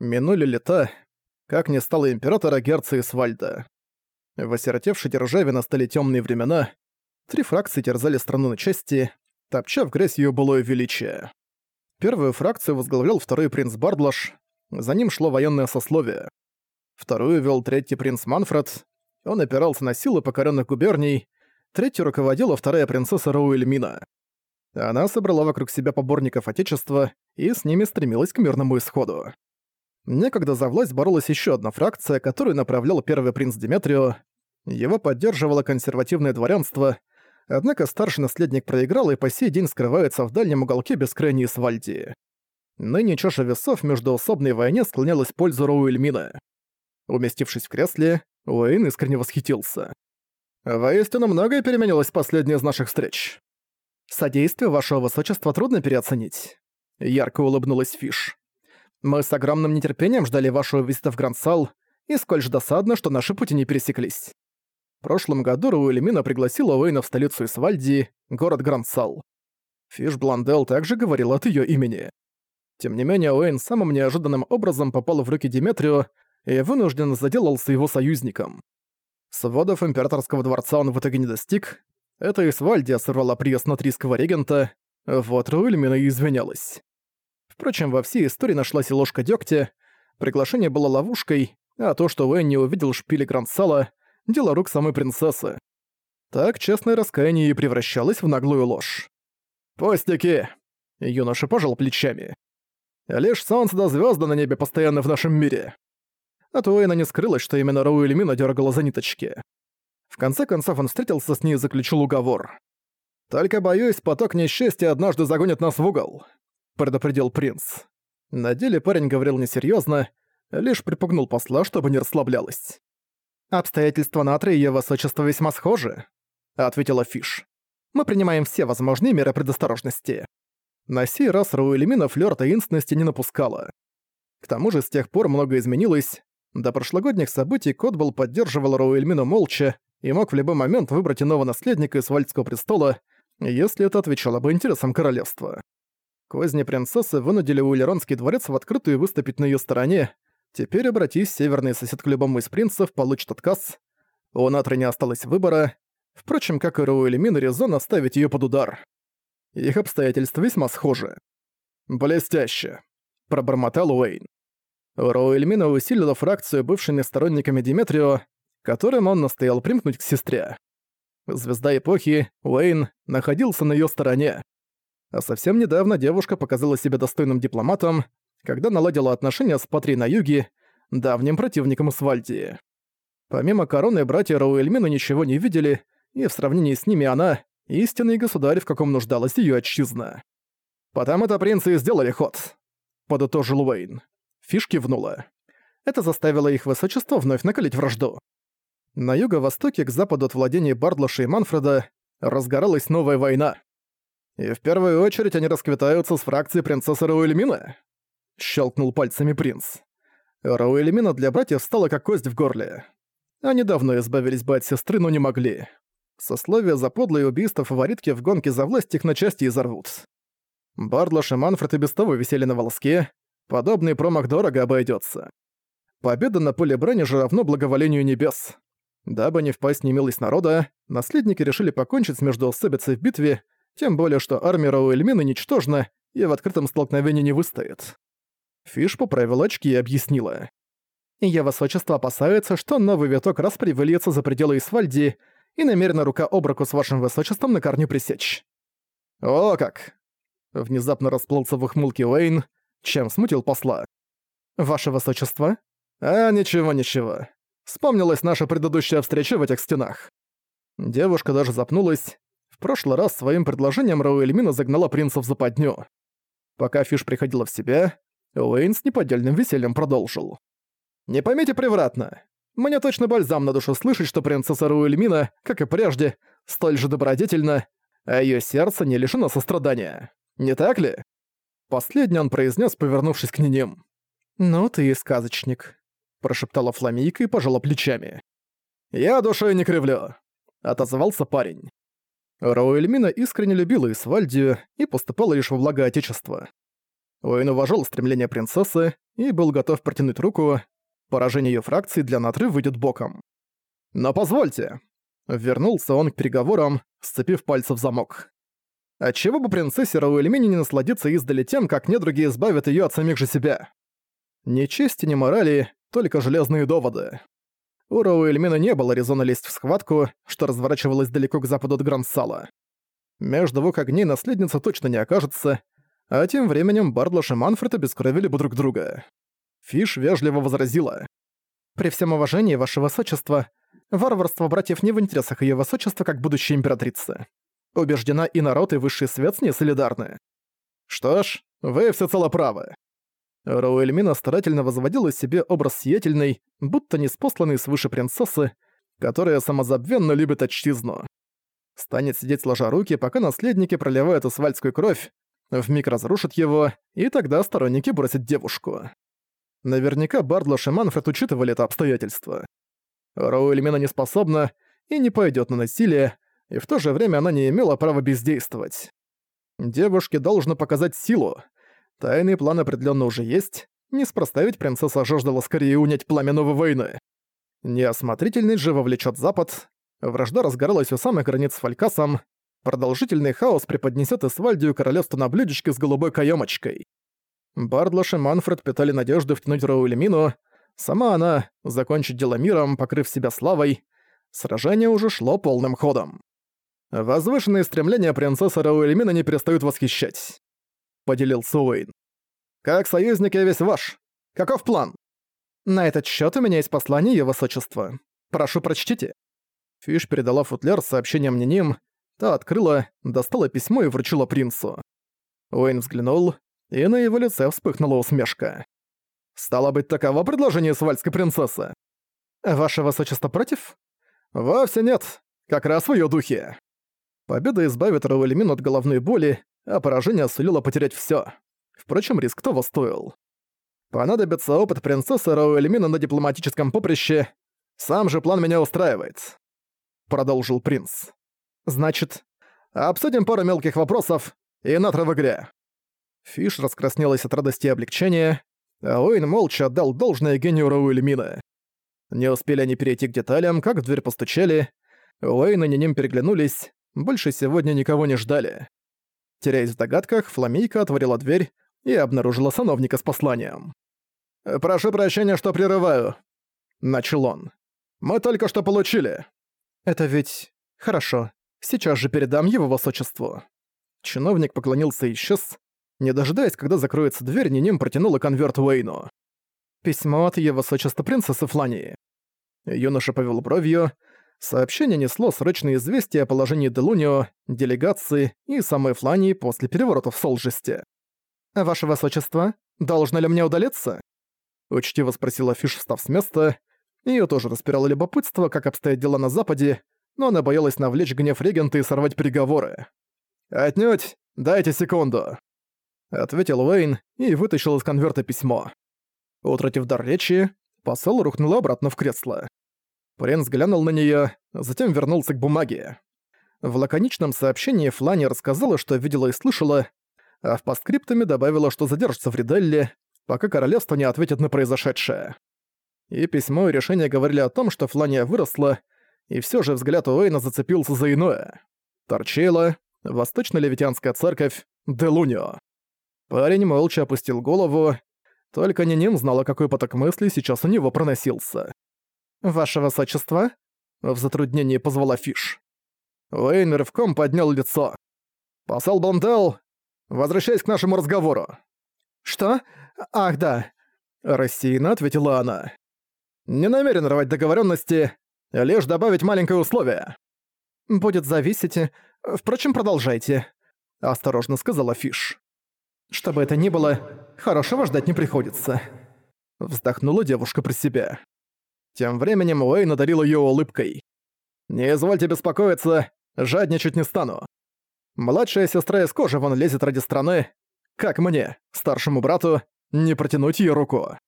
Минули лета, как не стало императора Герца Исвальда. В осиротевшей державе настали темные времена, три фракции терзали страну на части, топча в грязь ее былое величие. Первую фракцию возглавлял второй принц Бардлаш, за ним шло военное сословие. Вторую вел третий принц Манфред, он опирался на силы покоренных губерний, третью руководила вторая принцесса Роуэльмина. Она собрала вокруг себя поборников Отечества и с ними стремилась к мирному исходу. Некогда за власть боролась еще одна фракция, которую направлял первый принц Диметрио. Его поддерживало консервативное дворянство, однако старший наследник проиграл и по сей день скрывается в дальнем уголке бескрайней Свальдии. Ныне чаша весов между усобной войне склонялась в пользу Роуэльмина. Уместившись в кресле, Уэйн искренне восхитился. «Воистину многое переменилось в последние из наших встреч. Содействие вашего высочества трудно переоценить». Ярко улыбнулась Фиш. Мы с огромным нетерпением ждали вашего визита в Грандсал, и сколь же досадно, что наши пути не пересеклись. В прошлом году Руэльмина пригласила Уэйна в столицу Исвальдии, город Грандсал. Фиш Бландел также говорил от её имени. Тем не менее, Уэйн самым неожиданным образом попал в руки Диметрио и вынужден заделался его союзником. Сводов императорского дворца он в итоге не достиг. Это Исвальдия сорвала приезд натрийского регента, вот Руэльмина и извинялась. Впрочем, во всей истории нашлась и ложка дёгтя. Приглашение было ловушкой, а то, что Уэйн не увидел шпили Гранд-Сала, дело рук самой принцессы. Так честное раскаяние и превращалось в наглую ложь. «Пустяки!» — юноша пожал плечами. «Лишь солнце да звезды на небе постоянно в нашем мире». От Уэйна не скрылось, что именно Роу Эльмина дёргала за ниточки. В конце концов он встретился с ней и заключил уговор. «Только боюсь, поток несчастья однажды загонит нас в угол предупредил принц. На деле парень говорил несерьёзно, лишь припугнул посла, чтобы не расслаблялась. «Обстоятельства Натры и её высочество весьма схожи», — ответила Фиш. «Мы принимаем все возможные меры предосторожности». На сей раз Руэльмина флёр таинственности не напускала. К тому же с тех пор многое изменилось. До прошлогодних событий Котбол поддерживал Руэльмину молча и мог в любой момент выбрать иного наследника из Вальдского престола, если это отвечало бы интересам королевства. Козни принцессы вынудили Уиллеронский дворец в открытую выступить на ее стороне. Теперь обратись, северный сосед к любому из принцев, получит отказ. У Натры не осталось выбора. Впрочем, как и Руэльмин, резон оставить ее под удар. Их обстоятельства весьма схожи. «Блестяще», — пробормотал Уэйн. Роуэльмина усилила фракцию бывшими сторонниками Диметрио, которым он настоял примкнуть к сестре. Звезда эпохи, Уэйн, находился на ее стороне. А совсем недавно девушка показала себя достойным дипломатом, когда наладила отношения с Патри на юге, давним противником Свальдии. Помимо короны, братья Рауэльмина ничего не видели, и в сравнении с ними она — истинный государь, в каком нуждалась ее отчизна. «Потому-то принцы и сделали ход», — подытожил Уэйн. Фиш кивнула. Это заставило их высочество вновь накалить вражду. На юго-востоке, к западу от владения Бардлаша и Манфреда, разгоралась новая война. И в первую очередь они расквитаются с фракцией принцессы Рауэльмина?» Щелкнул пальцами принц. Рауэльмина для братьев стала как кость в горле. Они давно избавились бы от сестры, но не могли. Сословия за подлые убийства фаворитки в гонке за власть их на части изорвут. Бардлаш и Манфред и без того висели на волоске. Подобный промах дорого обойдется. Победа на поле брани же равно благоволению небес. Дабы не впасть в немилость народа, наследники решили покончить с междоусобицей в битве тем более, что армия Рауэльмина ничтожна и в открытом столкновении не выстоит. Фиш поправила очки и объяснила. «Её высочество опасается, что новый виток раз выльется за пределы Исфальдии и намерена рука об руку с вашим высочеством на корню пресечь». «О как!» Внезапно расплылся в ухмылке Уэйн, чем смутил посла. «Ваше высочество?» «А, ничего-ничего. Вспомнилась наша предыдущая встреча в этих стенах». Девушка даже запнулась, прошлый раз своим предложением Рауэльмина загнала принца в западню. Пока Фиш приходила в себя, Уэйн с неподдельным весельем продолжил. «Не поймите превратно. Мне точно бальзам на душу слышать, что принцесса Руэльмина, как и прежде, столь же добродетельна, а её сердце не лишено сострадания. Не так ли?» Последний он произнес, повернувшись к ним. «Ну ты и сказочник», — прошептала Фламийка и пожала плечами. «Я душой не кривлю», — отозвался парень. Роуэльмина искренне любила Исвальдию и поступала лишь во благо Отечества. Уэйн уважал стремление принцессы и был готов протянуть руку. Поражение ее фракции для Натры выйдет боком. «Но позвольте!» Вернулся он к переговорам, сцепив пальцы в замок. Отчего бы принцессе Рауэльмине не насладиться издали тем, как недруги избавят ее от самих же себя? Ни чести, ни морали, только железные доводы. У Рауэльмина не было резона лезть в схватку, что разворачивалась далеко к западу от Гранд-Сала. Между двух огней наследница точно не окажется, а тем временем Бардлош и Манфред обескровили бы друг друга. Фиш вежливо возразила. «При всем уважении, ваше высочество, варварство братьев не в интересах ее высочества как будущей императрицы. Убеждена и народ, и высший свет с ней солидарны. Что ж, вы всецело правы. Роуэльмина старательно возводила себе образ сиятельной, будто неспосланной свыше принцессы, которая самозабвенно любит отчизну. Станет сидеть сложа руки, пока наследники проливают асфальтскую кровь, вмиг разрушит его, и тогда сторонники бросят девушку. Наверняка Бардлош и Манфред учитывали это обстоятельство. Роуэльмина не способна и не пойдет на насилие, и в то же время она не имела права бездействовать. Девушке должно показать силу, Тайный план определенно уже есть. Неспроста ведь принцесса жаждала скорее унять пламя новой войны. Неосмотрительность же вовлечет Запад. Вражда разгоралась у самых границ с Фалькасом. Продолжительный хаос преподнесет Исвальдию королевство на блюдечке с голубой каемочкой. Бардлош и Манфред питали надежды втянуть Раулемину. Сама она — закончить дело миром, покрыв себя славой. Сражение уже шло полным ходом. Возвышенные стремления принцессы Рауэльмина не перестают восхищать поделился Уэйн. «Как союзник я весь ваш. Каков план?» «На этот счет у меня есть послание Его Высочества. Прошу, прочтите». Фиш передала футляр с сообщением Ниним, та открыла, достала письмо и вручила принцу. Уэйн взглянул, и на его лице вспыхнула усмешка. «Стало быть, таково предложение свальской принцессы?» «Ваше Высочество против?» «Вовсе нет. Как раз в её духе». Победа избавит Рауэльмин от головной боли, а поражение сулило потерять всё. Впрочем, риск того стоил. Понадобится опыт принцессы Рауэльмина на дипломатическом поприще. Сам же план меня устраивает. Продолжил принц. Значит, обсудим пару мелких вопросов и натра в игре. Фиш раскраснелась от радости и облегчения, а Уэйн молча отдал должное гению Рауэльмина. Не успели они перейти к деталям, как в дверь постучали. Уэйн и Ниним переглянулись, больше сегодня никого не ждали. Теряясь в догадках, Фламейка отворила дверь и обнаружила сановника с посланием. «Прошу прощения, что прерываю», — начал он. «Мы только что получили». «Это ведь... Хорошо. Сейчас же передам его высочеству». Чиновник поклонился и исчез. Не дожидаясь, когда закроется дверь, Ниним протянула конверт Уэйну. «Письмо от его высочества принцессы Флании». Юноша повел бровью, Сообщение несло срочные известия о положении Делунио, делегации и самой Флании после переворота в Солжесте. «Ваше Высочество, должно ли мне удалиться?» Учтиво спросила Фиш, встав с места. Её тоже распирало любопытство, как обстоят дела на Западе, но она боялась навлечь гнев регента и сорвать переговоры. «Отнюдь! Дайте секунду!» Ответил Уэйн и вытащил из конверта письмо. Утратив дар речи, посол рухнул обратно в кресло. Принц глянул на неё, затем вернулся к бумаге. В лаконичном сообщении Флани рассказала, что видела и слышала, а в постскриптуме добавила, что задержится в Риделле, пока королевство не ответит на произошедшее. И письмо и решение говорили о том, что Флания выросла, и всё же взгляд Уэйна зацепился за иное. Торчейла, Восточно-Левитянская церковь, Делунио. Парень молча опустил голову, только Ниним знала, какой поток мыслей сейчас у него проносился. «Ваше высочество?» — в затруднении позвала Фиш. Уэйн рывком поднял лицо. «Посол Бондел, возвращаясь к нашему разговору». «Что? Ах, да!» — рассеянно ответила она. «Не намерен рвать договоренности, лишь добавить маленькое условие». «Будет зависеть. Впрочем, продолжайте», — осторожно сказала Фиш. «Что бы это ни было, хорошего ждать не приходится». Вздохнула девушка про себя. Тем временем Уэйн одарил её улыбкой. «Не извольте беспокоиться, жадничать не стану. Младшая сестра из кожи вон лезет ради страны. Как мне, старшему брату, не протянуть её руку?»